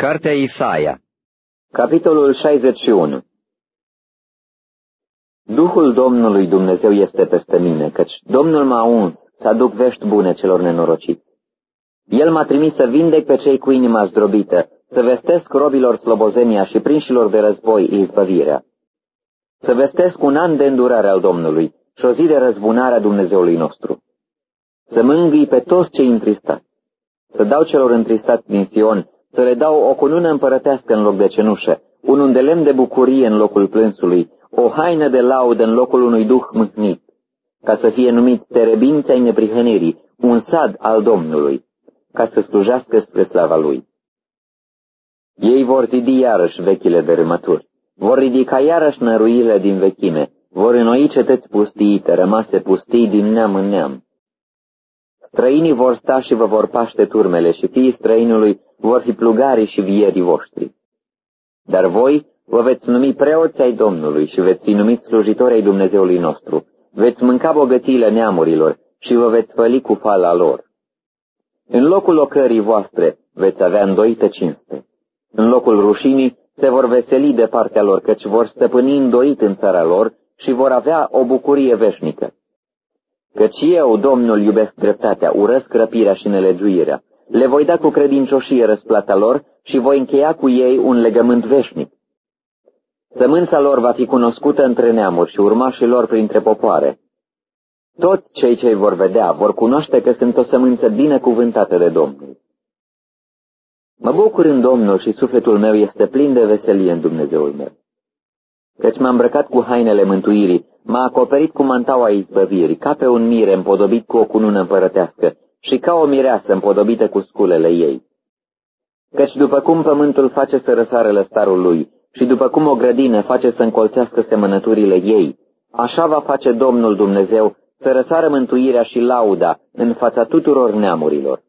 Cartea Isaia Capitolul 61 Duhul Domnului Dumnezeu este peste mine, căci Domnul m-a uns să aduc vești bune celor nenorociți. El m-a trimis să vindec pe cei cu inima zdrobită, să vestesc robilor slobozenia și prinșilor de război izbăvirea. Să vestesc un an de îndurare al Domnului și o zi de răzbunare a Dumnezeului nostru. Să mângâi pe toți cei întristați. Să dau celor întristați din Sion să le dau o cunună împărătească în loc de cenușă, un undelem de bucurie în locul plânsului, o haină de laudă în locul unui duh mâhnit, ca să fie numiți terebinți ai neprihănirii, un sad al Domnului, ca să slujească spre slava Lui. Ei vor zidi iarăși vechile dărâmături, vor ridica iarăși năruile din vechime, vor înoi cetăți pustiite, rămase pustii din neam în neam. Străinii vor sta și vă vor paște turmele și fiii străinului vor fi plugarii și vierii voștri. Dar voi vă veți numi preoți ai Domnului și veți fi numiți slujitori ai Dumnezeului nostru. Veți mânca bogățiile neamurilor și vă veți făli cu fala lor. În locul ocării voastre veți avea îndoită cinste. În locul rușinii se vor veseli de partea lor, căci vor stăpâni îndoit în țara lor și vor avea o bucurie veșnică. Căci eu, Domnul, iubesc dreptatea, urăsc răpirea și nelegiuirea. Le voi da cu credincioșie răsplata lor și voi încheia cu ei un legământ veșnic. Sămânța lor va fi cunoscută între neamuri și urmașii lor printre popoare. Toți cei ce vor vedea vor cunoaște că sunt o sămânță binecuvântată de Domnul. Mă bucur în Domnul și sufletul meu este plin de veselie în Dumnezeul meu. Căci m-am îmbrăcat cu hainele mântuirii, m-a acoperit cu mantaua izbăvirii, ca pe un mire împodobit cu o cunună împărătească, și ca o mireasă împodobită cu sculele ei. Căci după cum pământul face să răsară lăstarul lui și după cum o grădină face să încolțească semănăturile ei, așa va face Domnul Dumnezeu să răsară mântuirea și lauda în fața tuturor neamurilor.